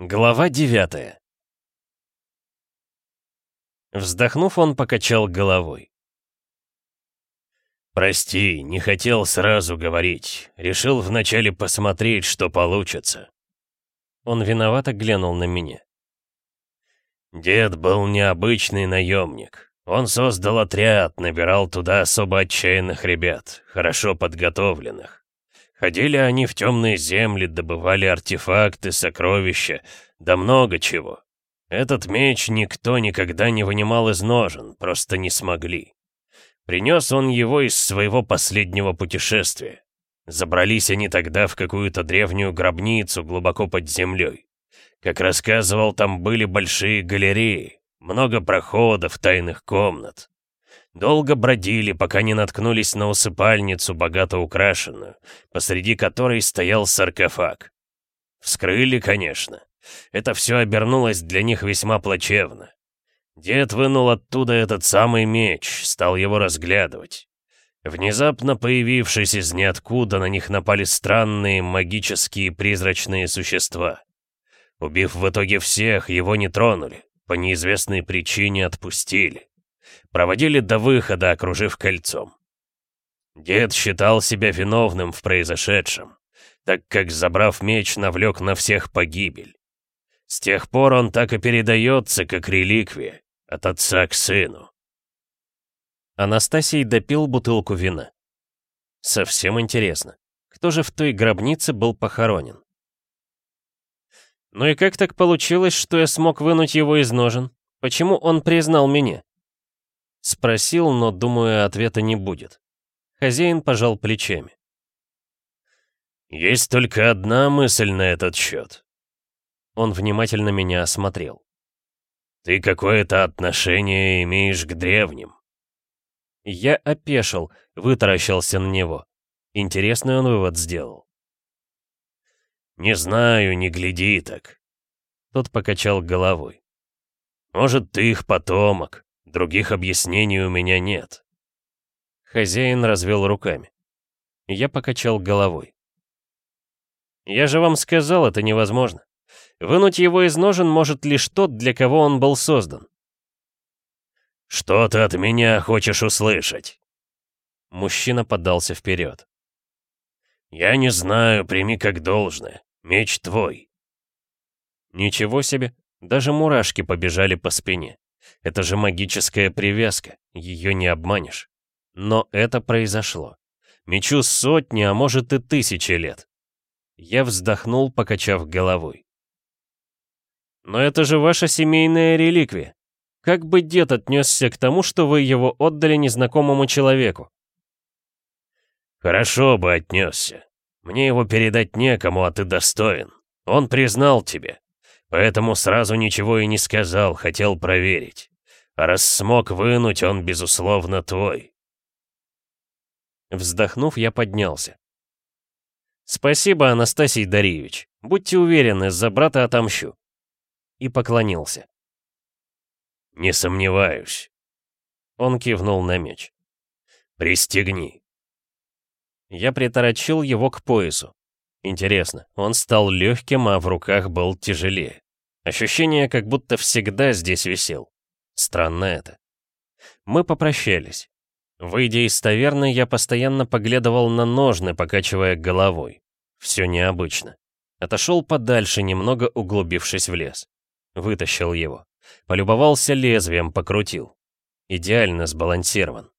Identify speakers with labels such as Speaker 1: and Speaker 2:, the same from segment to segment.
Speaker 1: Глава девятая Вздохнув, он покачал головой. «Прости, не хотел сразу говорить. Решил вначале посмотреть, что получится». Он виновато глянул на меня. Дед был необычный наемник. Он создал отряд, набирал туда особо отчаянных ребят, хорошо подготовленных. Ходили они в темные земли, добывали артефакты, сокровища, да много чего. Этот меч никто никогда не вынимал из ножен, просто не смогли. Принес он его из своего последнего путешествия. Забрались они тогда в какую-то древнюю гробницу глубоко под землей. Как рассказывал, там были большие галереи, много проходов, тайных комнат. Долго бродили, пока не наткнулись на усыпальницу, богато украшенную, посреди которой стоял саркофаг. Вскрыли, конечно. Это все обернулось для них весьма плачевно. Дед вынул оттуда этот самый меч, стал его разглядывать. Внезапно появившись из ниоткуда, на них напали странные магические призрачные существа. Убив в итоге всех, его не тронули, по неизвестной причине отпустили. Проводили до выхода, окружив кольцом. Дед считал себя виновным в произошедшем, так как, забрав меч, навлек на всех погибель. С тех пор он так и передается, как реликвия, от отца к сыну.
Speaker 2: Анастасий допил бутылку вина. Совсем интересно, кто же в той гробнице был похоронен? Ну и как так получилось, что я смог вынуть его из ножен? Почему он признал меня? Спросил, но, думаю, ответа не будет. Хозяин пожал плечами.
Speaker 1: «Есть только одна мысль на этот счет».
Speaker 2: Он внимательно меня осмотрел.
Speaker 1: «Ты какое-то отношение имеешь к древним».
Speaker 2: Я опешил, вытаращился на него. Интересный он вывод сделал.
Speaker 1: «Не знаю, не гляди так».
Speaker 2: Тот покачал головой.
Speaker 1: «Может, ты их потомок, Других объяснений у меня нет.
Speaker 2: Хозяин развел руками. Я покачал головой. Я же вам сказал, это невозможно. Вынуть его из ножен может лишь тот, для кого он был создан.
Speaker 1: «Что ты от меня хочешь услышать?»
Speaker 2: Мужчина подался вперед.
Speaker 1: «Я не знаю, прими как должное. Меч твой».
Speaker 2: Ничего себе, даже мурашки побежали по спине. Это же магическая привязка, ее не обманешь. Но это произошло. Мечу сотни, а может и тысячи лет. Я вздохнул, покачав головой. Но это же ваша семейная реликвия. Как бы дед отнесся к тому, что вы его отдали незнакомому человеку?
Speaker 1: Хорошо бы отнесся. Мне его передать некому, а ты достоин. Он признал тебе. Поэтому сразу ничего и не сказал, хотел проверить. А раз смог вынуть, он, безусловно, твой.
Speaker 2: Вздохнув, я поднялся. «Спасибо, Анастасий Дарьевич. Будьте уверены, за брата отомщу». И поклонился.
Speaker 1: «Не сомневаюсь».
Speaker 2: Он кивнул на меч.
Speaker 1: «Пристегни».
Speaker 2: Я приторочил его к поясу. Интересно, он стал легким, а в руках был тяжелее. Ощущение, как будто всегда здесь висел. Странно это. Мы попрощались. Выйдя из таверны, я постоянно поглядывал на ножны, покачивая головой. Все необычно. Отошел подальше, немного углубившись в лес. Вытащил его. Полюбовался лезвием, покрутил. Идеально сбалансирован.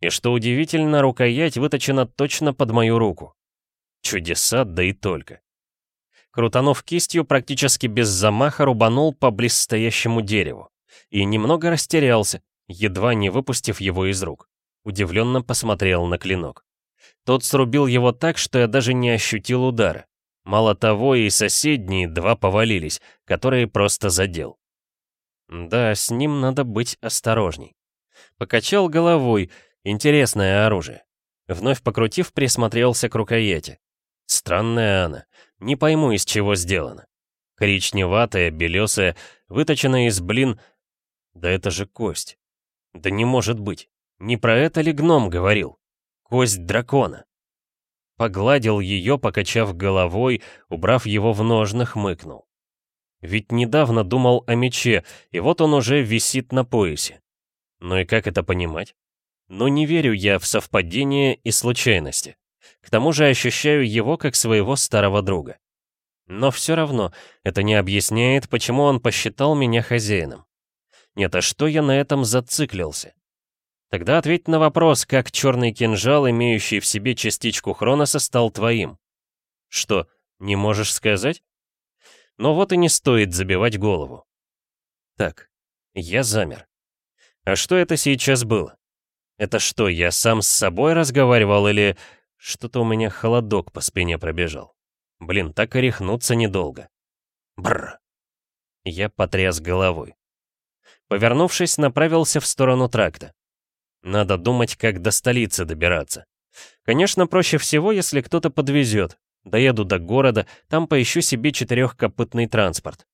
Speaker 2: И что удивительно, рукоять выточена точно под мою руку. Чудеса, да и только. Крутанув кистью, практически без замаха рубанул по близстоящему дереву. И немного растерялся, едва не выпустив его из рук. Удивленно посмотрел на клинок. Тот срубил его так, что я даже не ощутил удара. Мало того, и соседние два повалились, которые просто задел. Да, с ним надо быть осторожней. Покачал головой, интересное оружие. Вновь покрутив, присмотрелся к рукояти. Странная она. Не пойму, из чего сделана. Коричневатая, белесая, выточенная из блин... Да это же кость. Да не может быть. Не про это ли гном говорил? Кость дракона. Погладил ее, покачав головой, убрав его в ножнах, хмыкнул. Ведь недавно думал о мече, и вот он уже висит на поясе. Ну и как это понимать? Но не верю я в совпадение и случайности. К тому же ощущаю его как своего старого друга. Но все равно это не объясняет, почему он посчитал меня хозяином. Нет, а что я на этом зациклился? Тогда ответь на вопрос, как черный кинжал, имеющий в себе частичку Хроноса, стал твоим. Что, не можешь сказать? Но вот и не стоит забивать голову. Так, я замер. А что это сейчас было? Это что, я сам с собой разговаривал или... Что-то у меня холодок по спине пробежал. Блин, так и рехнуться недолго. Бррр. Я потряс головой. Повернувшись, направился в сторону тракта. Надо думать, как до столицы добираться. Конечно, проще всего, если кто-то подвезет. Доеду до города, там поищу себе четырехкопытный транспорт.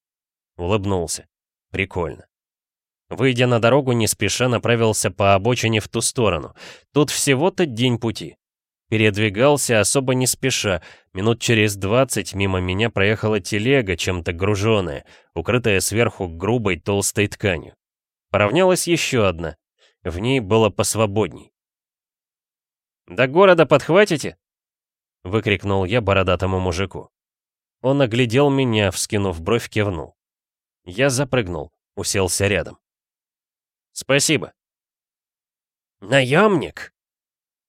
Speaker 2: Улыбнулся. Прикольно. Выйдя на дорогу, не спеша направился по обочине в ту сторону. Тут всего-то день пути. Передвигался особо не спеша. Минут через двадцать мимо меня проехала телега, чем-то груженная, укрытая сверху грубой толстой тканью. Поравнялась еще одна. В ней было посвободней. «До города подхватите?» — выкрикнул я бородатому мужику. Он оглядел меня, вскинув бровь, кивнул. Я запрыгнул, уселся рядом. «Спасибо».
Speaker 3: «Наемник?»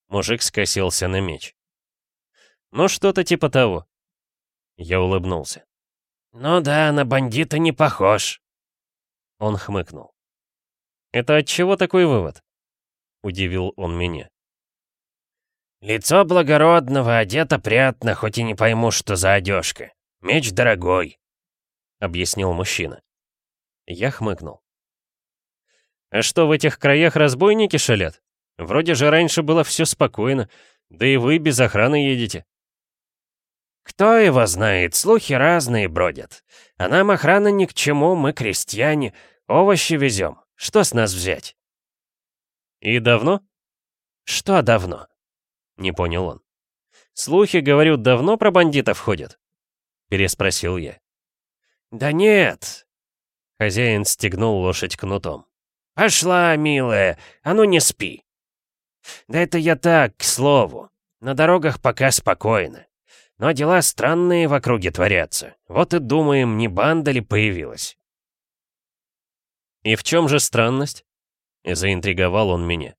Speaker 2: Мужик скосился на меч. «Ну, что-то типа того». Я улыбнулся.
Speaker 3: «Ну да, на бандита не похож».
Speaker 2: Он хмыкнул. «Это от чего такой вывод?» Удивил он меня.
Speaker 3: «Лицо благородного, одет опрятно, хоть и не пойму, что за одежка. Меч дорогой», — объяснил мужчина.
Speaker 2: Я хмыкнул. «А что, в этих краях разбойники шалят? Вроде же раньше было все спокойно, да и вы без охраны едете».
Speaker 3: «Кто его знает, слухи разные бродят. А нам охрана ни к чему, мы крестьяне, овощи везем. Что с нас взять?»
Speaker 2: «И давно?»
Speaker 3: «Что давно?»
Speaker 2: — не понял он. «Слухи, говорю, давно про бандитов ходят?» — переспросил я.
Speaker 3: «Да нет!»
Speaker 2: — хозяин стегнул лошадь кнутом.
Speaker 3: «Пошла, милая, а ну не спи!» «Да это я так, к слову. На дорогах пока спокойно. Но дела странные в округе творятся. Вот и думаем, не банда ли появилась».
Speaker 2: «И в чем же странность?» Заинтриговал он меня.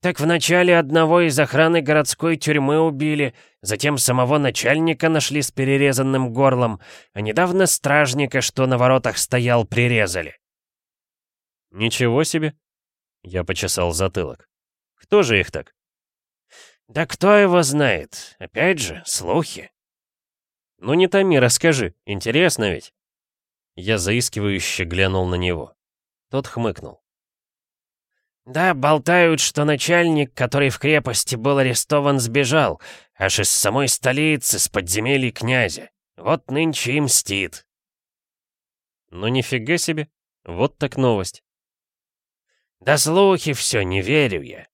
Speaker 3: «Так вначале одного из охраны городской тюрьмы убили, затем самого начальника нашли с перерезанным горлом, а недавно стражника, что на воротах стоял, прирезали».
Speaker 2: «Ничего себе!» Я почесал затылок. «Кто же их так?»
Speaker 3: «Да кто его знает? Опять же, слухи».
Speaker 2: «Ну не томи, расскажи, интересно ведь». Я заискивающе глянул на него. Тот хмыкнул.
Speaker 3: «Да, болтают, что начальник, который в крепости был арестован, сбежал, аж из самой столицы, с подземелий князя. Вот нынче и мстит».
Speaker 2: «Ну нифига себе, вот так новость».
Speaker 3: «Да слухи все, не верю я», —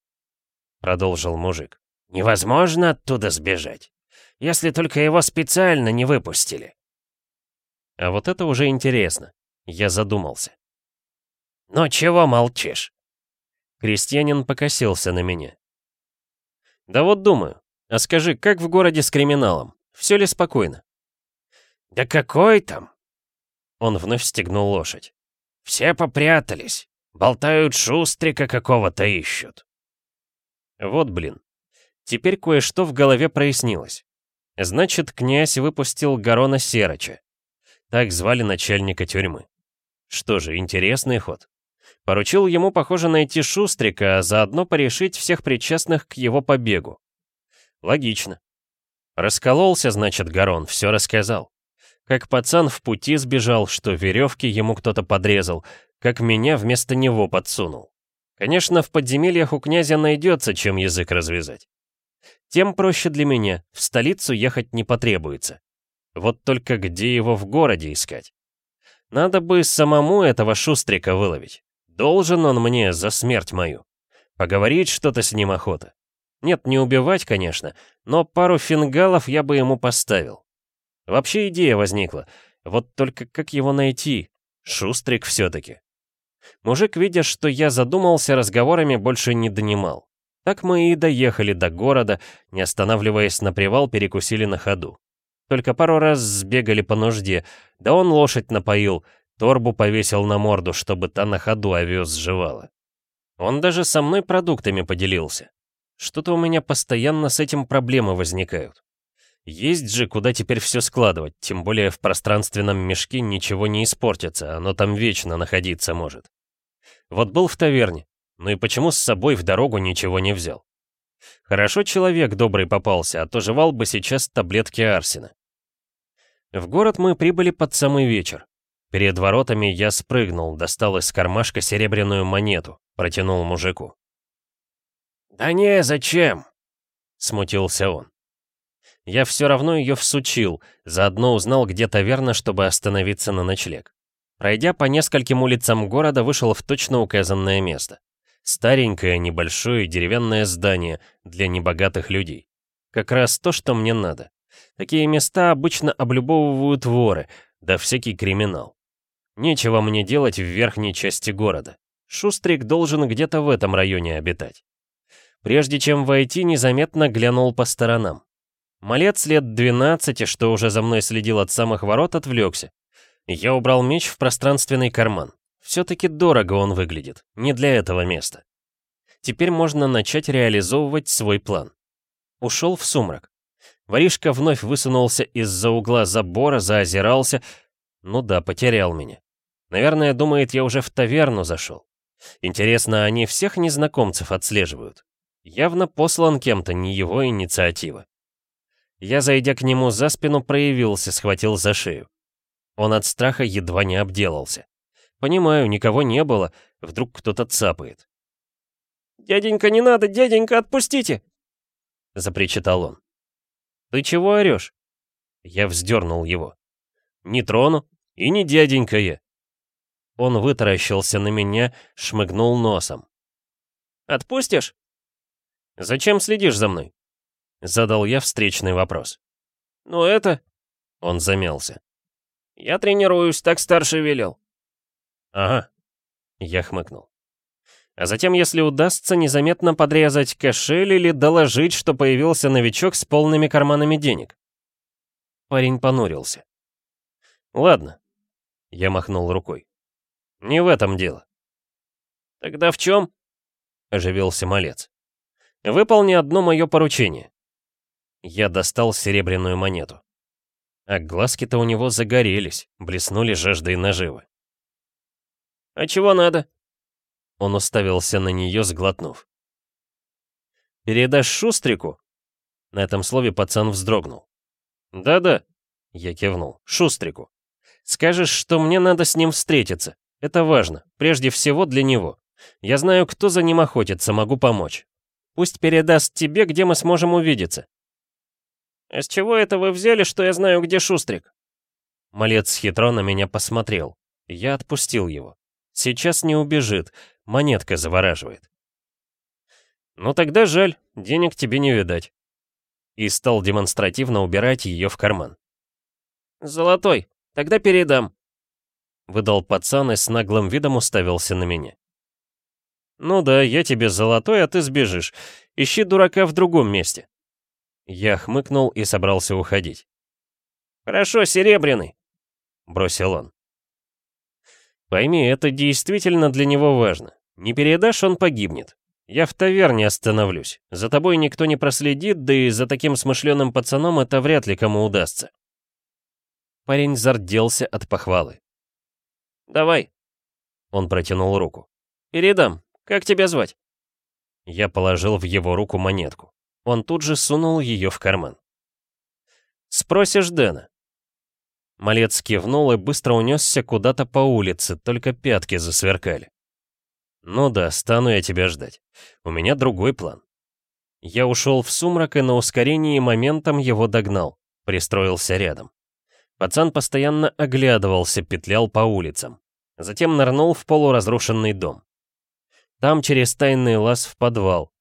Speaker 3: продолжил мужик. «Невозможно оттуда сбежать, если только его специально не выпустили».
Speaker 2: А вот это уже интересно. Я задумался.
Speaker 3: «Ну чего молчишь?»
Speaker 2: Крестьянин покосился на меня. «Да вот думаю. А скажи, как в городе с криминалом? Все ли спокойно?»
Speaker 3: «Да какой там?»
Speaker 2: Он вновь стегнул лошадь.
Speaker 3: «Все попрятались. Болтают шустрика какого-то ищут».
Speaker 2: Вот блин. Теперь кое-что в голове прояснилось. Значит, князь выпустил Гарона Сероча. Так звали начальника тюрьмы. Что же, интересный ход. Поручил ему, похоже, найти Шустрика, а заодно порешить всех причастных к его побегу. Логично. Раскололся, значит, Гарон, все рассказал. Как пацан в пути сбежал, что веревки ему кто-то подрезал, как меня вместо него подсунул. Конечно, в подземельях у князя найдется, чем язык развязать. Тем проще для меня, в столицу ехать не потребуется. Вот только где его в городе искать? Надо бы самому этого шустрика выловить. Должен он мне за смерть мою. Поговорить что-то с ним охота. Нет, не убивать, конечно, но пару фингалов я бы ему поставил. Вообще идея возникла. Вот только как его найти? Шустрик все-таки. Мужик, видя, что я задумался, разговорами больше не донимал. Так мы и доехали до города, не останавливаясь на привал, перекусили на ходу. Только пару раз сбегали по нужде, да он лошадь напоил, торбу повесил на морду, чтобы та на ходу овес сживала. Он даже со мной продуктами поделился. Что-то у меня постоянно с этим проблемы возникают. Есть же, куда теперь все складывать, тем более в пространственном мешке ничего не испортится, оно там вечно находиться может. Вот был в таверне, ну и почему с собой в дорогу ничего не взял? Хорошо человек добрый попался, а то жевал бы сейчас таблетки Арсена. В город мы прибыли под самый вечер. Перед воротами я спрыгнул, достал из кармашка серебряную монету, протянул мужику.
Speaker 3: «Да не, зачем?» — смутился он.
Speaker 2: Я все равно ее всучил, заодно узнал, где таверна, чтобы остановиться на ночлег. Пройдя по нескольким улицам города, вышел в точно указанное место. Старенькое, небольшое деревянное здание для небогатых людей. Как раз то, что мне надо. Такие места обычно облюбовывают воры, да всякий криминал. Нечего мне делать в верхней части города. Шустрик должен где-то в этом районе обитать. Прежде чем войти, незаметно глянул по сторонам. Малец лет 12, что уже за мной следил от самых ворот, отвлекся. Я убрал меч в пространственный карман. Все-таки дорого он выглядит, не для этого места. Теперь можно начать реализовывать свой план. Ушел в сумрак. Воришка вновь высунулся из-за угла забора, заозирался. Ну да, потерял меня. Наверное, думает, я уже в таверну зашел. Интересно, они всех незнакомцев отслеживают? Явно послан кем-то, не его инициатива. Я, зайдя к нему за спину, проявился, схватил за шею. Он от страха едва не обделался. Понимаю, никого не было, вдруг кто-то цапает.
Speaker 3: «Дяденька, не надо, дяденька, отпустите!»
Speaker 2: Запричитал он. «Ты чего орешь?» Я вздернул его. «Не трону, и не дяденька я». Он вытаращился на меня, шмыгнул носом.
Speaker 3: «Отпустишь?»
Speaker 2: «Зачем следишь за мной?» Задал я встречный вопрос.
Speaker 3: «Ну это...»
Speaker 2: Он замялся.
Speaker 3: «Я тренируюсь, так старший велел».
Speaker 2: «Ага», я хмыкнул. А затем, если удастся, незаметно подрезать кошель или доложить, что появился новичок с полными карманами денег. Парень понурился. «Ладно», — я махнул рукой. «Не в этом дело».
Speaker 3: «Тогда в чем?»
Speaker 2: — оживился малец. «Выполни одно мое поручение». Я достал серебряную монету. А глазки-то у него загорелись, блеснули жаждой наживы.
Speaker 3: «А чего надо?»
Speaker 2: Он уставился на нее, сглотнув. «Передашь Шустрику?» На этом слове пацан вздрогнул. «Да-да», — я кивнул, — «Шустрику. Скажешь, что мне надо с ним встретиться. Это важно, прежде всего для него. Я знаю, кто за ним охотится, могу помочь. Пусть передаст тебе, где мы сможем увидеться.
Speaker 3: «А с чего это вы взяли, что я знаю, где Шустрик?»
Speaker 2: Малец хитро на меня посмотрел. Я отпустил его. Сейчас не убежит, монетка завораживает. «Ну тогда жаль, денег тебе не видать». И стал демонстративно убирать ее в карман.
Speaker 3: «Золотой, тогда передам», —
Speaker 2: выдал пацан и с наглым видом уставился на меня. «Ну да, я тебе золотой, а ты сбежишь. Ищи дурака в другом месте». Я хмыкнул и собрался уходить.
Speaker 3: «Хорошо, серебряный», —
Speaker 2: бросил он. «Пойми, это действительно для него важно. Не передашь, он погибнет. Я в таверне остановлюсь. За тобой никто не проследит, да и за таким смышленым пацаном это вряд ли кому удастся». Парень зарделся от похвалы.
Speaker 3: «Давай».
Speaker 2: Он протянул руку.
Speaker 3: «Передам. Как тебя звать?»
Speaker 2: Я положил в его руку монетку. Он тут же сунул ее в карман. «Спросишь Дэна». Малец кивнул и быстро унесся куда-то по улице, только пятки засверкали. «Ну да, стану я тебя ждать. У меня другой план». Я ушел в сумрак и на ускорении моментом его догнал, пристроился рядом. Пацан постоянно оглядывался, петлял по улицам. Затем нырнул в полуразрушенный дом. Там через тайный лаз в подвал,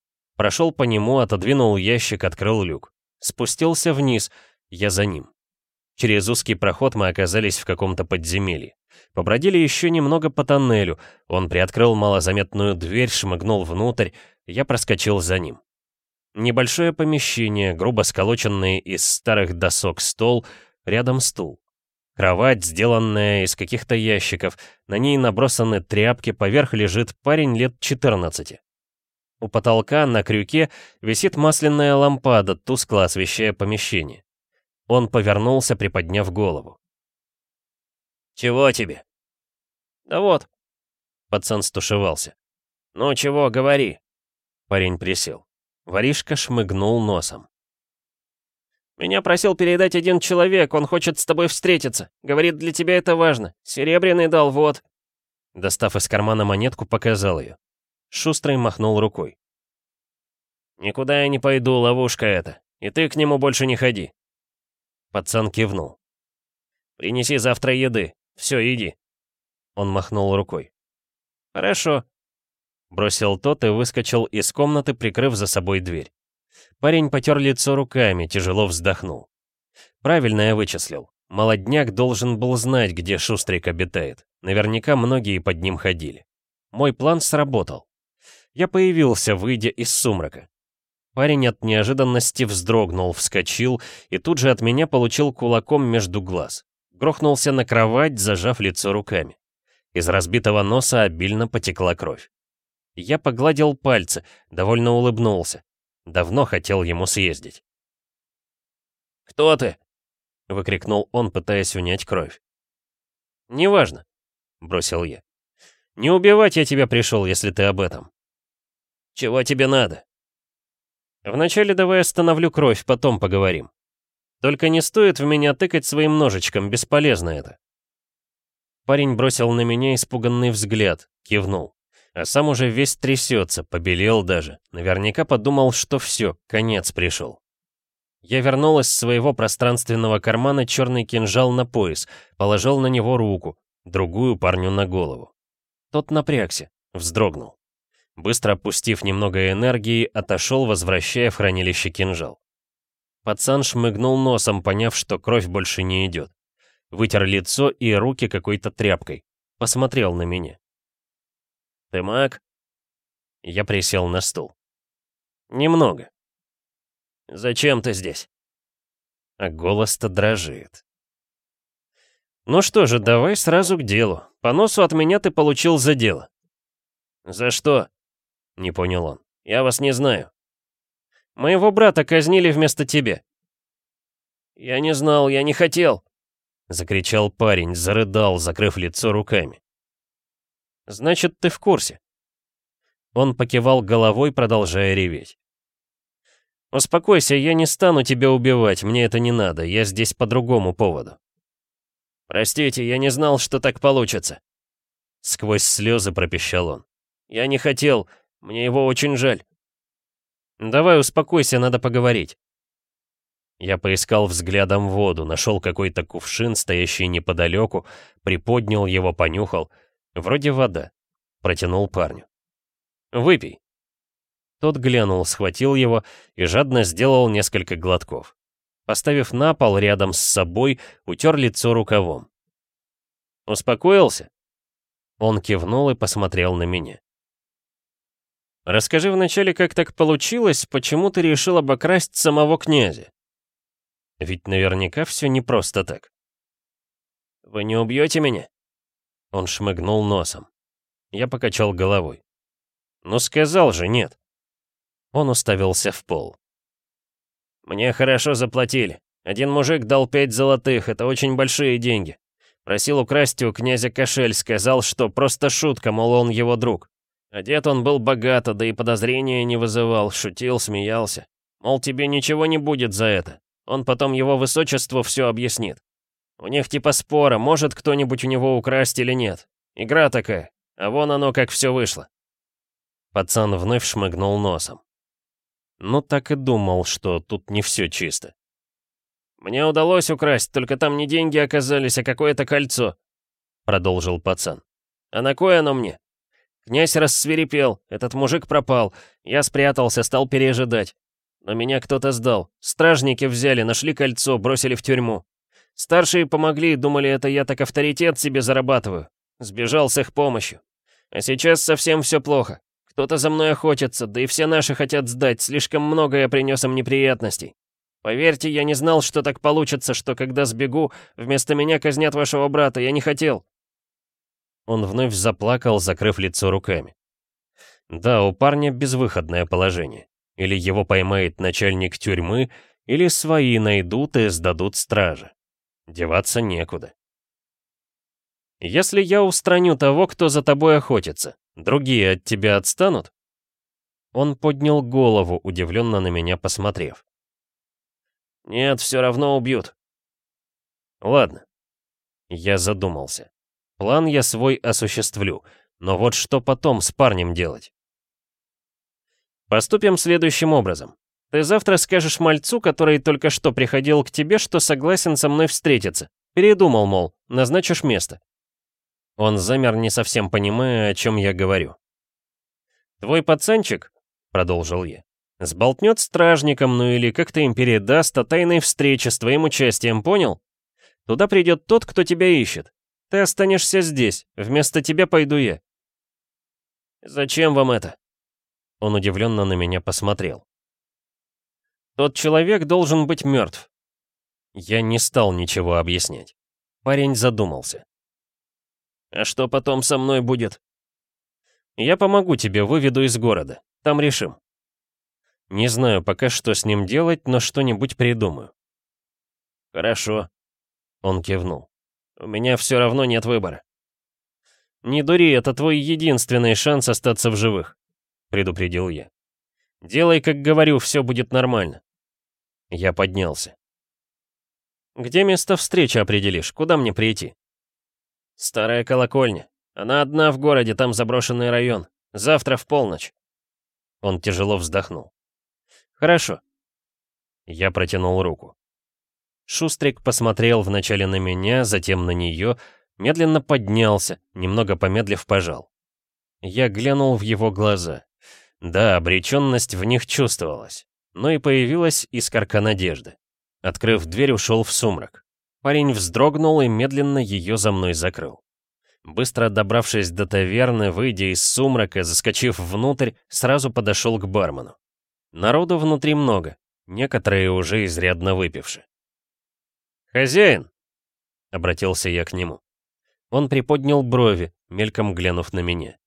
Speaker 2: Прошел по нему, отодвинул ящик, открыл люк. Спустился вниз, я за ним. Через узкий проход мы оказались в каком-то подземелье. Побродили еще немного по тоннелю. Он приоткрыл малозаметную дверь, шмыгнул внутрь, я проскочил за ним. Небольшое помещение, грубо сколоченный из старых досок стол, рядом стул. Кровать, сделанная из каких-то ящиков, на ней набросаны тряпки, поверх лежит парень лет 14. У потолка на крюке висит масляная лампада, тускло освещая помещение. Он повернулся, приподняв голову.
Speaker 3: «Чего тебе?»
Speaker 2: «Да вот».
Speaker 3: Пацан стушевался. «Ну чего, говори».
Speaker 2: Парень присел. Воришка шмыгнул носом.
Speaker 3: «Меня просил передать один человек, он хочет с тобой встретиться. Говорит, для тебя это важно. Серебряный дал, вот».
Speaker 2: Достав из кармана монетку, показал ее. Шустрый махнул рукой.
Speaker 3: «Никуда я не пойду, ловушка это. И ты к нему больше не ходи».
Speaker 2: Пацан кивнул.
Speaker 3: «Принеси завтра еды. Все, иди».
Speaker 2: Он махнул рукой.
Speaker 3: «Хорошо»,
Speaker 2: Бросил тот и выскочил из комнаты, прикрыв за собой дверь. Парень потер лицо руками, тяжело вздохнул. Правильно я вычислил. Молодняк должен был знать, где Шустрик обитает. Наверняка многие под ним ходили. Мой план сработал. Я появился, выйдя из сумрака. Парень от неожиданности вздрогнул, вскочил и тут же от меня получил кулаком между глаз. Грохнулся на кровать, зажав лицо руками. Из разбитого носа обильно потекла кровь. Я погладил пальцы, довольно улыбнулся. Давно хотел ему съездить.
Speaker 3: «Кто ты?»
Speaker 2: — выкрикнул он, пытаясь унять кровь. «Неважно», — бросил я. «Не убивать я тебя пришел, если ты об этом».
Speaker 3: «Чего тебе надо?»
Speaker 2: «Вначале давай остановлю кровь, потом поговорим. Только не стоит в меня тыкать своим ножичком, бесполезно это». Парень бросил на меня испуганный взгляд, кивнул а сам уже весь трясется, побелел даже. Наверняка подумал, что все, конец пришел. Я вернул из своего пространственного кармана черный кинжал на пояс, положил на него руку, другую парню на голову. Тот напрягся, вздрогнул. Быстро опустив немного энергии, отошел, возвращая в хранилище кинжал. Пацан шмыгнул носом, поняв, что кровь больше не идет. Вытер лицо и руки какой-то тряпкой. Посмотрел на меня.
Speaker 3: «Ты маг?»
Speaker 2: Я присел на стул. «Немного».
Speaker 3: «Зачем ты здесь?»
Speaker 2: А голос-то дрожит. «Ну что же, давай сразу к делу. По носу от меня ты получил за дело».
Speaker 3: «За что?»
Speaker 2: — не понял он.
Speaker 3: «Я вас не знаю».
Speaker 2: «Моего брата казнили вместо тебя».
Speaker 3: «Я не знал, я не хотел», —
Speaker 2: закричал парень, зарыдал, закрыв лицо руками. Значит, ты в курсе. Он покивал головой, продолжая реветь. «Успокойся, я не стану тебя убивать, мне это не надо, я здесь по другому поводу».
Speaker 3: «Простите, я не знал, что так получится».
Speaker 2: Сквозь слезы пропищал он.
Speaker 3: «Я не хотел, мне его очень жаль».
Speaker 2: «Давай успокойся, надо поговорить». Я поискал взглядом воду, нашел какой-то кувшин, стоящий неподалеку, приподнял его, понюхал — Вроде вода. Протянул парню. «Выпей». Тот глянул, схватил его и жадно сделал несколько глотков. Поставив на пол рядом с собой, утер лицо рукавом. «Успокоился?» Он кивнул и посмотрел на меня. «Расскажи вначале, как так получилось, почему ты решил обокрасть самого князя? Ведь наверняка все не просто так».
Speaker 3: «Вы не убьете меня?»
Speaker 2: Он шмыгнул носом. Я покачал головой. «Ну сказал же, нет». Он уставился в пол.
Speaker 3: «Мне хорошо заплатили. Один мужик дал пять золотых, это очень большие деньги. Просил украсть у князя кошель, сказал, что просто шутка, мол, он его друг. Одет он был богато, да и подозрения не вызывал, шутил, смеялся. Мол, тебе ничего не будет за это. Он потом его высочеству все объяснит. У них типа спора, может кто-нибудь у него украсть или нет. Игра такая, а вон оно как все вышло.
Speaker 2: Пацан вновь шмыгнул носом. Ну так и думал, что тут не все чисто.
Speaker 3: «Мне удалось украсть, только там не деньги оказались, а какое-то кольцо», — продолжил пацан. «А на кое оно мне?» Князь рассверепел, этот мужик пропал. Я спрятался, стал пережидать. Но меня кто-то сдал. Стражники взяли, нашли кольцо, бросили в тюрьму. Старшие помогли, думали, это я так авторитет себе зарабатываю. Сбежал с их помощью. А сейчас совсем все плохо. Кто-то за мной охотится, да и все наши хотят сдать, слишком много я принес им неприятностей. Поверьте, я не знал, что так получится, что когда сбегу, вместо меня казнят вашего брата, я не хотел».
Speaker 2: Он вновь заплакал, закрыв лицо руками. Да, у парня безвыходное положение. Или его поймает начальник тюрьмы, или свои найдут и сдадут стражи. Деваться некуда. Если я устраню того, кто за тобой охотится, другие от тебя отстанут? Он поднял голову, удивленно на меня посмотрев.
Speaker 3: Нет, все равно убьют.
Speaker 2: Ладно. Я задумался. План я свой осуществлю, но вот что потом с парнем делать? Поступим следующим образом. Ты завтра скажешь мальцу, который только что приходил к тебе, что согласен со мной встретиться. Передумал, мол, назначишь место. Он замер, не совсем понимая, о чем я говорю. «Твой пацанчик», — продолжил я, — «сболтнет стражником, ну или как-то им передаст о тайной встрече с твоим участием, понял? Туда придет тот, кто тебя ищет. Ты останешься здесь, вместо тебя пойду я».
Speaker 3: «Зачем вам это?»
Speaker 2: Он удивленно на меня посмотрел. «Тот человек должен быть мертв». Я не стал ничего объяснять. Парень задумался.
Speaker 3: А что потом со мной будет?
Speaker 2: Я помогу тебе, выведу из города. Там решим. Не знаю пока, что с ним делать, но что-нибудь придумаю.
Speaker 3: Хорошо.
Speaker 2: Он кивнул.
Speaker 3: У меня все равно нет выбора.
Speaker 2: Не дури, это твой единственный шанс остаться в живых, предупредил я. Делай, как говорю, все будет нормально. Я поднялся. Где место встречи определишь? Куда мне прийти?
Speaker 3: «Старая колокольня. Она одна в городе, там заброшенный район. Завтра в полночь».
Speaker 2: Он тяжело вздохнул. «Хорошо». Я протянул руку. Шустрик посмотрел вначале на меня, затем на нее, медленно поднялся, немного помедлив пожал. Я глянул в его глаза. Да, обреченность в них чувствовалась, но и появилась искорка надежды. Открыв дверь, ушел в сумрак. Парень вздрогнул и медленно ее за мной закрыл. Быстро добравшись до таверны, выйдя из сумрака, заскочив внутрь, сразу подошел к бармену. Народу внутри много, некоторые уже изрядно выпивши.
Speaker 3: «Хозяин!»
Speaker 2: — обратился я к нему. Он приподнял брови, мельком глянув на меня.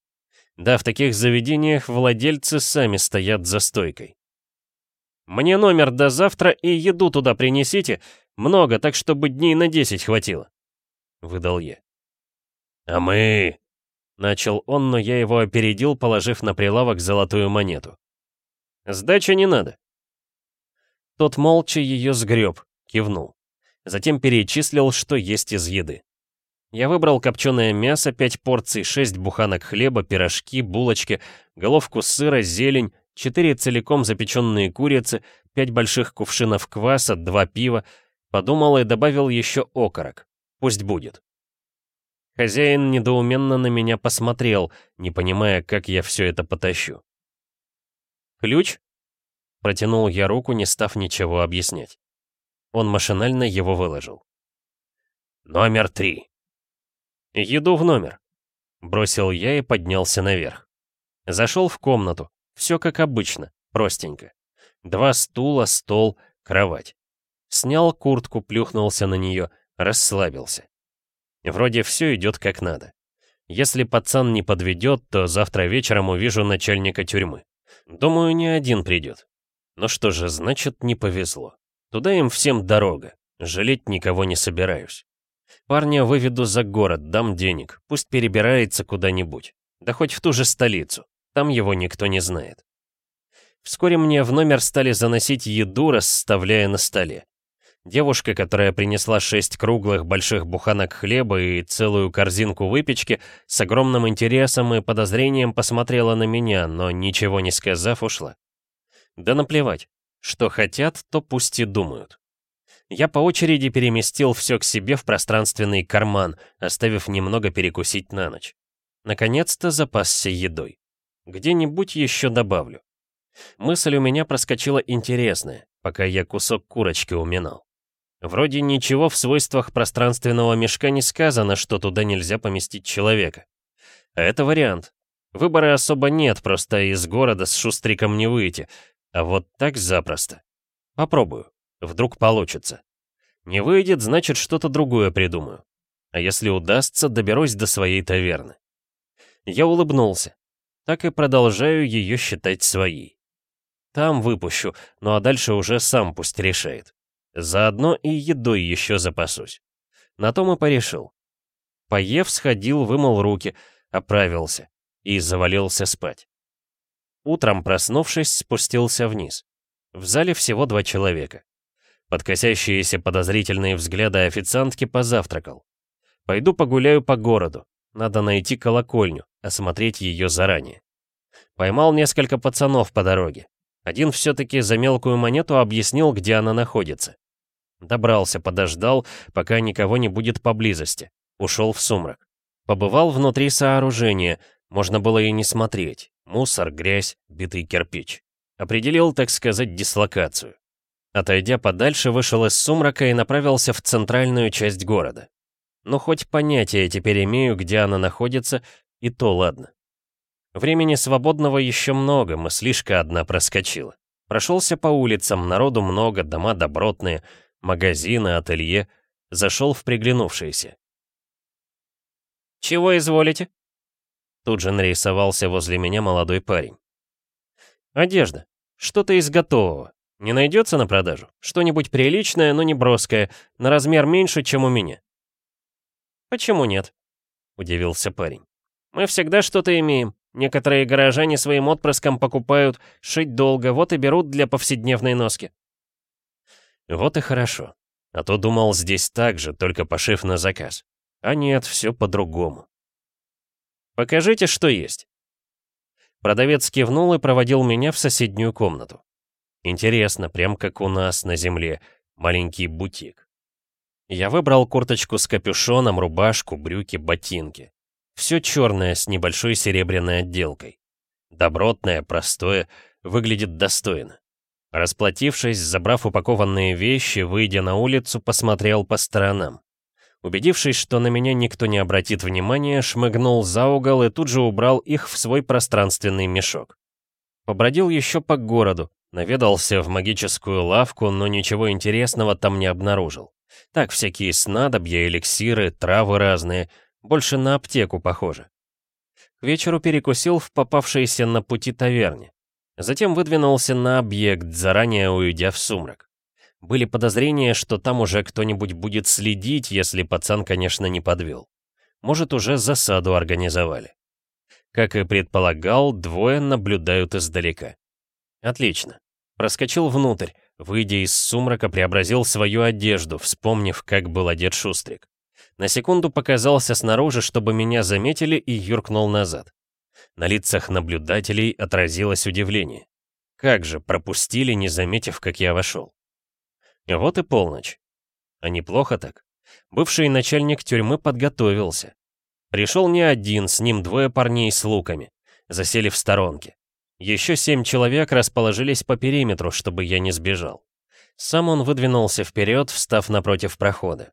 Speaker 2: Да, в таких заведениях владельцы сами стоят за стойкой. «Мне номер до завтра и еду туда принесите, много, так чтобы дней на десять хватило», — выдал я.
Speaker 3: «А мы...»
Speaker 2: — начал он, но я его опередил, положив на прилавок золотую монету. «Сдачи не надо». Тот молча ее сгреб, кивнул. Затем перечислил, что есть из еды. Я выбрал копченое мясо, пять порций, шесть буханок хлеба, пирожки, булочки, головку сыра, зелень, четыре целиком запеченные курицы, пять больших кувшинов кваса, два пива, Подумал и добавил еще окорок. Пусть будет. Хозяин недоуменно на меня посмотрел, не понимая, как я все это потащу. «Ключ?» Протянул я руку, не став ничего объяснять. Он машинально его выложил.
Speaker 3: «Номер три».
Speaker 2: «Еду в номер», — бросил я и поднялся наверх. Зашел в комнату, все как обычно, простенько. Два стула, стол, кровать. Снял куртку, плюхнулся на нее, расслабился. Вроде все идет как надо. Если пацан не подведет, то завтра вечером увижу начальника тюрьмы. Думаю, не один придет. Ну что же, значит, не повезло. Туда им всем дорога. Жалеть никого не собираюсь. Парня выведу за город, дам денег. Пусть перебирается куда-нибудь. Да хоть в ту же столицу. Там его никто не знает. Вскоре мне в номер стали заносить еду, расставляя на столе. Девушка, которая принесла шесть круглых больших буханок хлеба и целую корзинку выпечки, с огромным интересом и подозрением посмотрела на меня, но ничего не сказав, ушла. Да наплевать. Что хотят, то пусть и думают. Я по очереди переместил все к себе в пространственный карман, оставив немного перекусить на ночь. Наконец-то запасся едой. Где-нибудь еще добавлю. Мысль у меня проскочила интересная, пока я кусок курочки уминал. Вроде ничего в свойствах пространственного мешка не сказано, что туда нельзя поместить человека. А это вариант. Выбора особо нет, просто из города с шустриком не выйти. А вот так запросто. Попробую. Вдруг получится. Не выйдет, значит, что-то другое придумаю. А если удастся, доберусь до своей таверны. Я улыбнулся. Так и продолжаю ее считать своей. Там выпущу, ну а дальше уже сам пусть решает. Заодно и едой еще запасусь. На том и порешил. Поев, сходил, вымыл руки, оправился и завалился спать. Утром, проснувшись, спустился вниз. В зале всего два человека. Под косящиеся подозрительные взгляды официантки позавтракал. Пойду погуляю по городу. Надо найти колокольню, осмотреть ее заранее. Поймал несколько пацанов по дороге. Один все-таки за мелкую монету объяснил, где она находится. Добрался, подождал, пока никого не будет поблизости. Ушел в сумрак. Побывал внутри сооружения, можно было и не смотреть. Мусор, грязь, битый кирпич. Определил, так сказать, дислокацию. Отойдя подальше, вышел из сумрака и направился в центральную часть города. Ну, хоть понятия теперь имею, где она находится, и то ладно. Времени свободного еще много, мыслишка одна проскочила. Прошелся по улицам, народу много, дома добротные — магазины, ателье, зашел в приглянувшиеся. «Чего изволите?» Тут же нарисовался возле меня молодой парень. «Одежда. Что-то из готового. Не найдется на продажу? Что-нибудь приличное, но не броское, на размер меньше, чем у меня». «Почему нет?» — удивился парень. «Мы всегда что-то имеем. Некоторые горожане своим отпрыском покупают, шить долго, вот и берут для повседневной носки. Вот и хорошо. А то думал здесь так же, только пошив на заказ. А нет, все по-другому. «Покажите, что есть». Продавец кивнул и проводил меня в соседнюю комнату. Интересно, прям как у нас на земле, маленький бутик. Я выбрал курточку с капюшоном, рубашку, брюки, ботинки. Все черное с небольшой серебряной отделкой. Добротное, простое, выглядит достойно. Расплатившись, забрав упакованные вещи, выйдя на улицу, посмотрел по сторонам. Убедившись, что на меня никто не обратит внимания, шмыгнул за угол и тут же убрал их в свой пространственный мешок. Побродил еще по городу, наведался в магическую лавку, но ничего интересного там не обнаружил. Так, всякие снадобья, эликсиры, травы разные, больше на аптеку похоже. К вечеру перекусил в попавшейся на пути таверне. Затем выдвинулся на объект, заранее уйдя в сумрак. Были подозрения, что там уже кто-нибудь будет следить, если пацан, конечно, не подвел. Может, уже засаду организовали. Как и предполагал, двое наблюдают издалека. Отлично. Проскочил внутрь, выйдя из сумрака, преобразил свою одежду, вспомнив, как был одет Шустрик. На секунду показался снаружи, чтобы меня заметили, и юркнул назад. На лицах наблюдателей отразилось удивление. Как же, пропустили, не заметив, как я вошел. Вот и полночь. А неплохо так. Бывший начальник тюрьмы подготовился. Пришел не один, с ним двое парней с луками. Засели в сторонке. Еще семь человек расположились по периметру, чтобы я не сбежал. Сам он выдвинулся вперед, встав напротив прохода.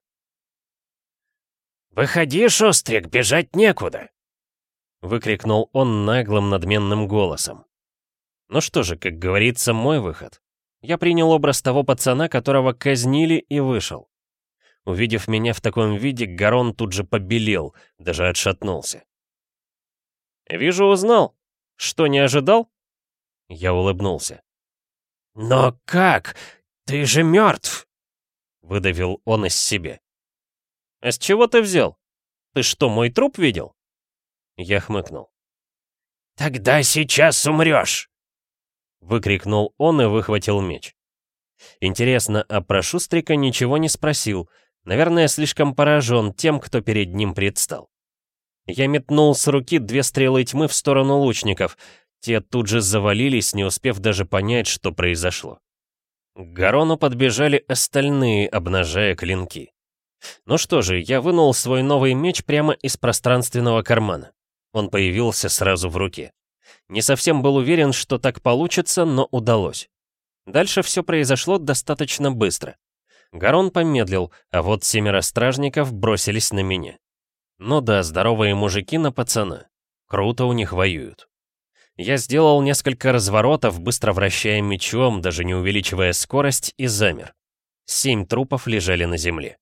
Speaker 3: «Выходи, Шустрик, бежать некуда!»
Speaker 2: Выкрикнул он наглым надменным голосом. Ну что же, как говорится, мой выход. Я принял образ того пацана, которого казнили, и вышел. Увидев меня в таком виде, Гарон тут же побелел, даже отшатнулся. «Вижу, узнал. Что, не ожидал?» Я улыбнулся.
Speaker 3: «Но как? Ты же мертв!»
Speaker 2: Выдавил он из себя. «А с чего ты взял? Ты что, мой труп видел?» Я хмыкнул.
Speaker 3: «Тогда сейчас умрешь!»
Speaker 2: Выкрикнул он и выхватил меч. Интересно, а про Шустрика ничего не спросил. Наверное, слишком поражен тем, кто перед ним предстал. Я метнул с руки две стрелы тьмы в сторону лучников. Те тут же завалились, не успев даже понять, что произошло. К Гарону подбежали остальные, обнажая клинки. Ну что же, я вынул свой новый меч прямо из пространственного кармана. Он появился сразу в руке. Не совсем был уверен, что так получится, но удалось. Дальше все произошло достаточно быстро. Гарон помедлил, а вот семеро стражников бросились на меня. Ну да, здоровые мужики на пацана. Круто у них воюют. Я сделал несколько разворотов, быстро вращая мечом, даже не увеличивая скорость, и замер. Семь трупов лежали на земле.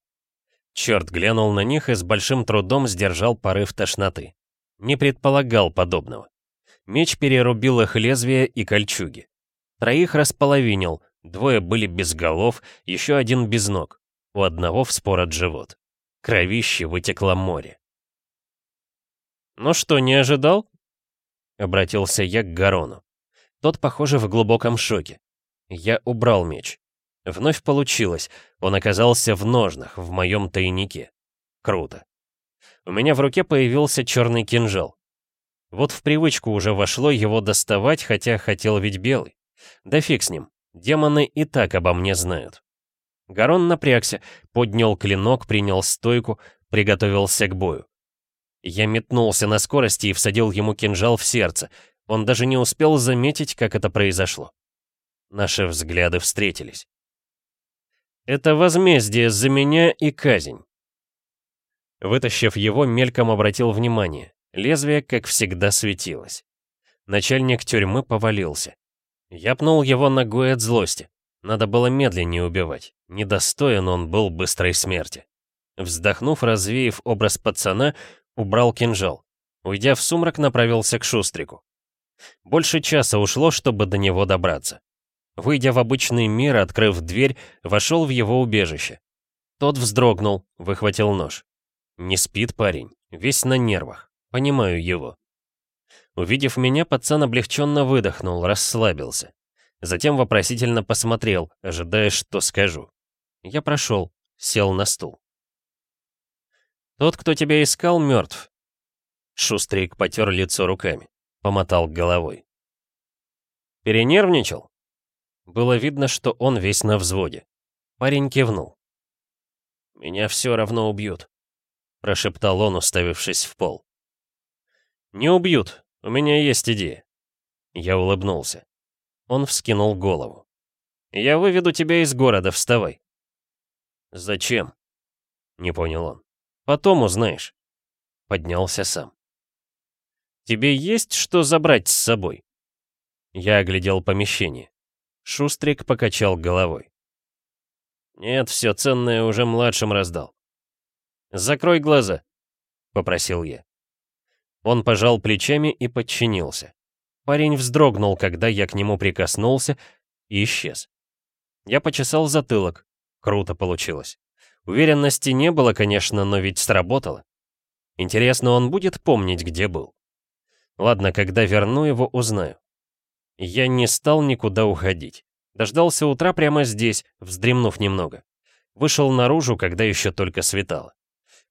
Speaker 2: Черт глянул на них и с большим трудом сдержал порыв тошноты. Не предполагал подобного. Меч перерубил их лезвие и кольчуги. Троих располовинил, двое были без голов, еще один без ног. У одного вспорот живот. Кровище вытекло море. «Ну что, не ожидал?» Обратился я к Гарону. Тот, похоже, в глубоком шоке. Я убрал меч. Вновь получилось. Он оказался в ножнах, в моем тайнике. Круто. У меня в руке появился черный кинжал. Вот в привычку уже вошло его доставать, хотя хотел ведь белый. Да фиг с ним. Демоны и так обо мне знают. Гарон напрягся, поднял клинок, принял стойку, приготовился к бою. Я метнулся на скорости и всадил ему кинжал в сердце. Он даже не успел заметить, как это произошло. Наши взгляды встретились. Это возмездие за меня и казнь. Вытащив его, мельком обратил внимание. Лезвие, как всегда, светилось. Начальник тюрьмы повалился. Я пнул его ногой от злости. Надо было медленнее убивать. Недостоин он был быстрой смерти. Вздохнув, развеяв образ пацана, убрал кинжал. Уйдя в сумрак, направился к Шустрику. Больше часа ушло, чтобы до него добраться. Выйдя в обычный мир, открыв дверь, вошел в его убежище. Тот вздрогнул, выхватил нож. Не спит парень, весь на нервах. Понимаю его. Увидев меня, пацан облегченно выдохнул, расслабился. Затем вопросительно посмотрел, ожидая, что скажу. Я прошел, сел на стул. «Тот, кто тебя искал, мертв». Шустрик потер лицо руками, помотал головой. «Перенервничал?» Было видно, что он весь на взводе. Парень кивнул. «Меня все равно убьют», — прошептал он, уставившись в пол. «Не убьют, у меня есть идея». Я улыбнулся. Он вскинул голову. «Я выведу тебя из города, вставай». «Зачем?» — не понял он. Потом узнаешь. Поднялся сам. Тебе есть что забрать с собой? Я оглядел помещение. Шустрик покачал головой. Нет, все ценное уже младшим раздал. Закрой глаза, попросил я. Он пожал плечами и подчинился. Парень вздрогнул, когда я к нему прикоснулся, и исчез. Я почесал затылок. Круто получилось. Уверенности не было, конечно, но ведь сработало. Интересно, он будет помнить, где был? Ладно, когда верну его, узнаю. Я не стал никуда уходить. Дождался утра прямо здесь, вздремнув немного. Вышел наружу, когда еще только светало.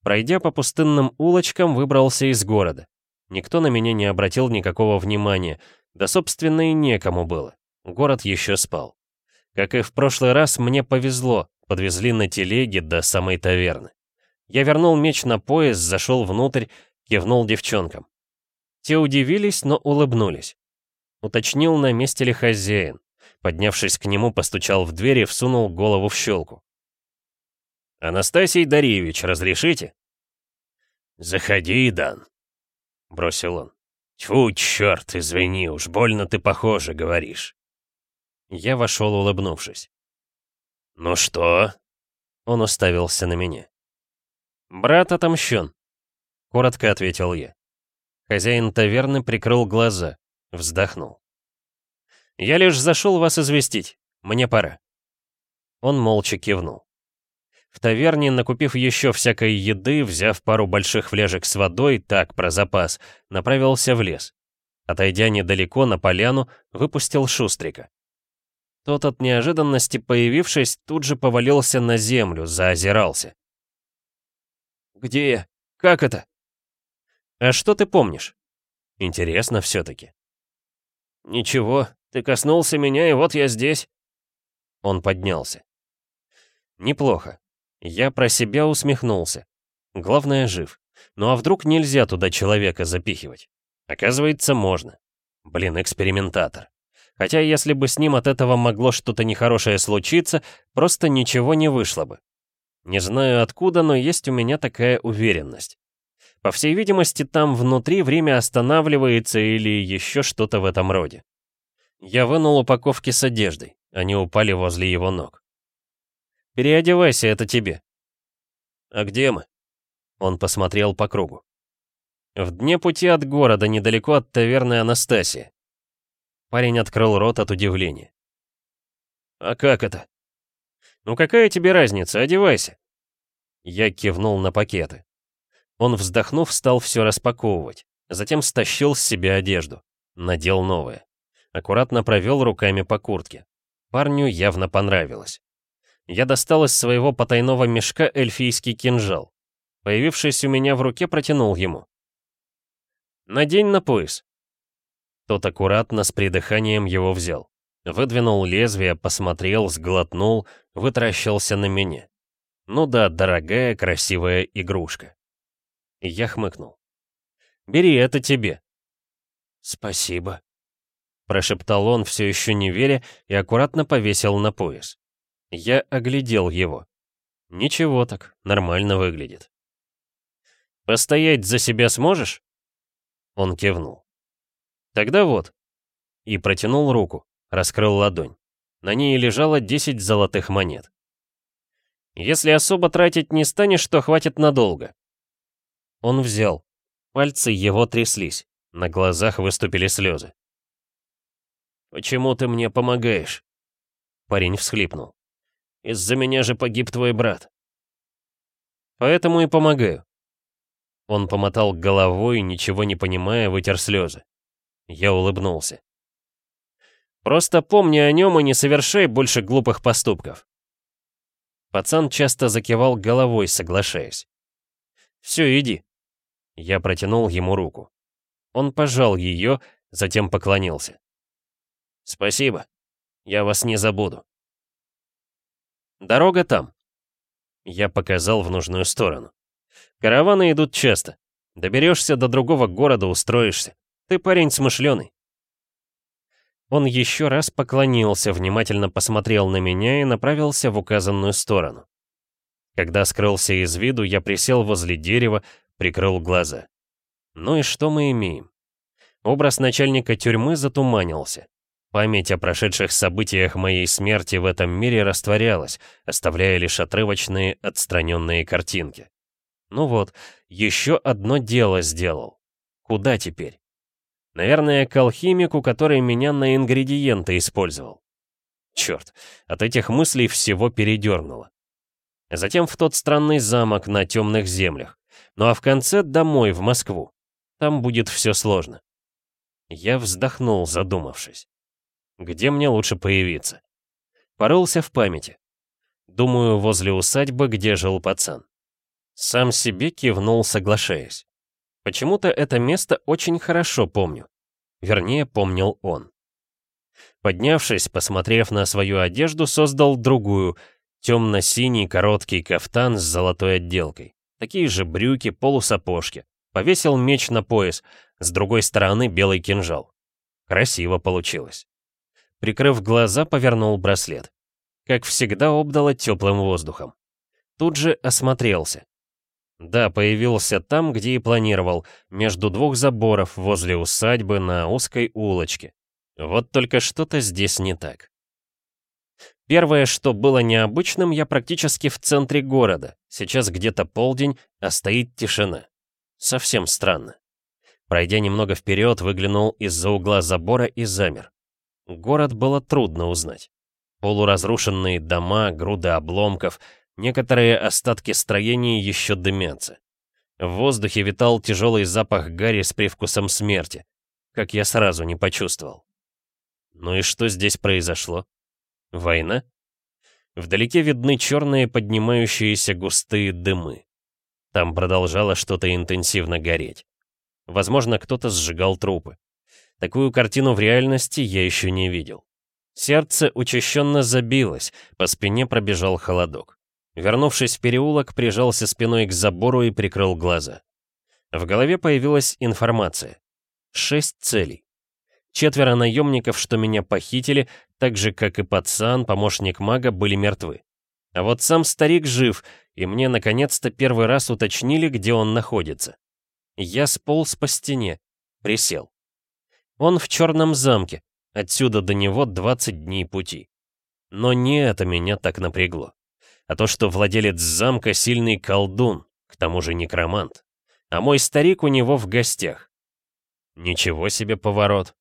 Speaker 2: Пройдя по пустынным улочкам, выбрался из города. Никто на меня не обратил никакого внимания, да, собственно, и некому было. Город еще спал. Как и в прошлый раз, мне повезло, Подвезли на телеге до самой таверны. Я вернул меч на пояс, зашел внутрь, кивнул девчонкам. Те удивились, но улыбнулись. Уточнил, на месте ли хозяин. Поднявшись к нему, постучал в дверь и всунул голову в щелку. «Анастасий Дарьевич, разрешите?» «Заходи, Дан», — бросил он. «Тьфу, черт, извини, уж больно ты похоже говоришь». Я вошел, улыбнувшись. «Ну что?» Он уставился на меня. «Брат отомщен», — коротко ответил я. Хозяин таверны прикрыл глаза, вздохнул. «Я лишь зашел вас известить. Мне пора». Он молча кивнул. В таверне, накупив еще всякой еды, взяв пару больших фляжек с водой, так, про запас, направился в лес. Отойдя недалеко на поляну, выпустил Шустрика. Тот от неожиданности появившись, тут же повалился на землю, заозирался. «Где я? Как это?» «А что ты помнишь?» «Интересно все-таки». «Ничего, ты коснулся меня, и вот я здесь». Он поднялся. «Неплохо. Я про себя усмехнулся. Главное, жив. Ну а вдруг нельзя туда человека запихивать? Оказывается, можно. Блин, экспериментатор. Хотя если бы с ним от этого могло что-то нехорошее случиться, просто ничего не вышло бы. Не знаю откуда, но есть у меня такая уверенность. По всей видимости, там внутри время останавливается или еще что-то в этом роде. Я вынул упаковки с одеждой. Они упали возле его ног. «Переодевайся, это тебе». «А где мы?» Он посмотрел по кругу. «В дне пути от города, недалеко от таверны Анастасия». Парень открыл рот от удивления. «А как это?» «Ну какая тебе разница, одевайся». Я кивнул на пакеты. Он, вздохнув, стал все распаковывать. Затем стащил с себя одежду. Надел новое. Аккуратно провел руками по куртке. Парню явно понравилось. Я достал из своего потайного мешка эльфийский кинжал. Появившись у меня в руке, протянул ему. «Надень на пояс». Тот аккуратно с придыханием его взял. Выдвинул лезвие, посмотрел, сглотнул, вытаращился на меня. Ну да, дорогая, красивая игрушка. Я хмыкнул. «Бери, это тебе».
Speaker 3: «Спасибо», —
Speaker 2: прошептал он, все еще не веря, и аккуратно повесил на пояс. Я оглядел его. Ничего так, нормально выглядит. «Постоять за себя сможешь?» Он кивнул. «Тогда вот». И протянул руку, раскрыл ладонь. На ней лежало 10 золотых монет. «Если особо тратить не станешь, то хватит надолго. Он взял. Пальцы его тряслись. На глазах выступили слезы. «Почему ты мне помогаешь?» Парень всхлипнул. «Из-за меня же погиб твой брат». «Поэтому и помогаю». Он помотал головой, ничего не понимая, вытер слезы. Я улыбнулся. «Просто помни о нем и не совершай больше глупых поступков». Пацан часто закивал головой, соглашаясь. «Все, иди. Я протянул ему руку. Он пожал ее, затем поклонился. «Спасибо. Я вас не забуду». «Дорога там». Я показал в нужную сторону. «Караваны идут часто. Доберешься до другого города, устроишься. Ты парень смышленый». Он еще раз поклонился, внимательно посмотрел на меня и направился в указанную сторону. Когда скрылся из виду, я присел возле дерева, прикрыл глаза. Ну и что мы имеем? Образ начальника тюрьмы затуманился. Память о прошедших событиях моей смерти в этом мире растворялась, оставляя лишь отрывочные, отстраненные картинки. Ну вот, еще одно дело сделал. Куда теперь? Наверное, к алхимику, который меня на ингредиенты использовал. Черт, от этих мыслей всего передернуло. Затем в тот странный замок на темных землях. Ну а в конце домой, в Москву. Там будет все сложно. Я вздохнул, задумавшись. Где мне лучше появиться? Порылся в памяти. Думаю, возле усадьбы, где жил пацан. Сам себе кивнул, соглашаясь. Почему-то это место очень хорошо помню. Вернее, помнил он. Поднявшись, посмотрев на свою одежду, создал другую, темно-синий короткий кафтан с золотой отделкой. Такие же брюки, полусапожки. Повесил меч на пояс, с другой стороны белый кинжал. Красиво получилось. Прикрыв глаза, повернул браслет. Как всегда, обдало теплым воздухом. Тут же осмотрелся. Да, появился там, где и планировал, между двух заборов возле усадьбы на узкой улочке. Вот только что-то здесь не так. Первое, что было необычным, я практически в центре города. Сейчас где-то полдень, а стоит тишина. Совсем странно. Пройдя немного вперед, выглянул из-за угла забора и замер. Город было трудно узнать. Полуразрушенные дома, груды обломков, некоторые остатки строений еще дымятся. В воздухе витал тяжелый запах гари с привкусом смерти, как я сразу не почувствовал. Ну и что здесь произошло? Война? Вдалеке видны черные поднимающиеся густые дымы. Там продолжало что-то интенсивно гореть. Возможно, кто-то сжигал трупы. Такую картину в реальности я еще не видел. Сердце учащенно забилось, по спине пробежал холодок. Вернувшись в переулок, прижался спиной к забору и прикрыл глаза. В голове появилась информация. Шесть целей. Четверо наемников, что меня похитили, так же, как и пацан, помощник мага, были мертвы. А вот сам старик жив, и мне наконец-то первый раз уточнили, где он находится. Я сполз по стене, присел. Он в черном замке, отсюда до него 20 дней пути. Но не это меня так напрягло, а то, что владелец замка сильный колдун, к тому же некромант, а мой старик у него в гостях. Ничего себе поворот.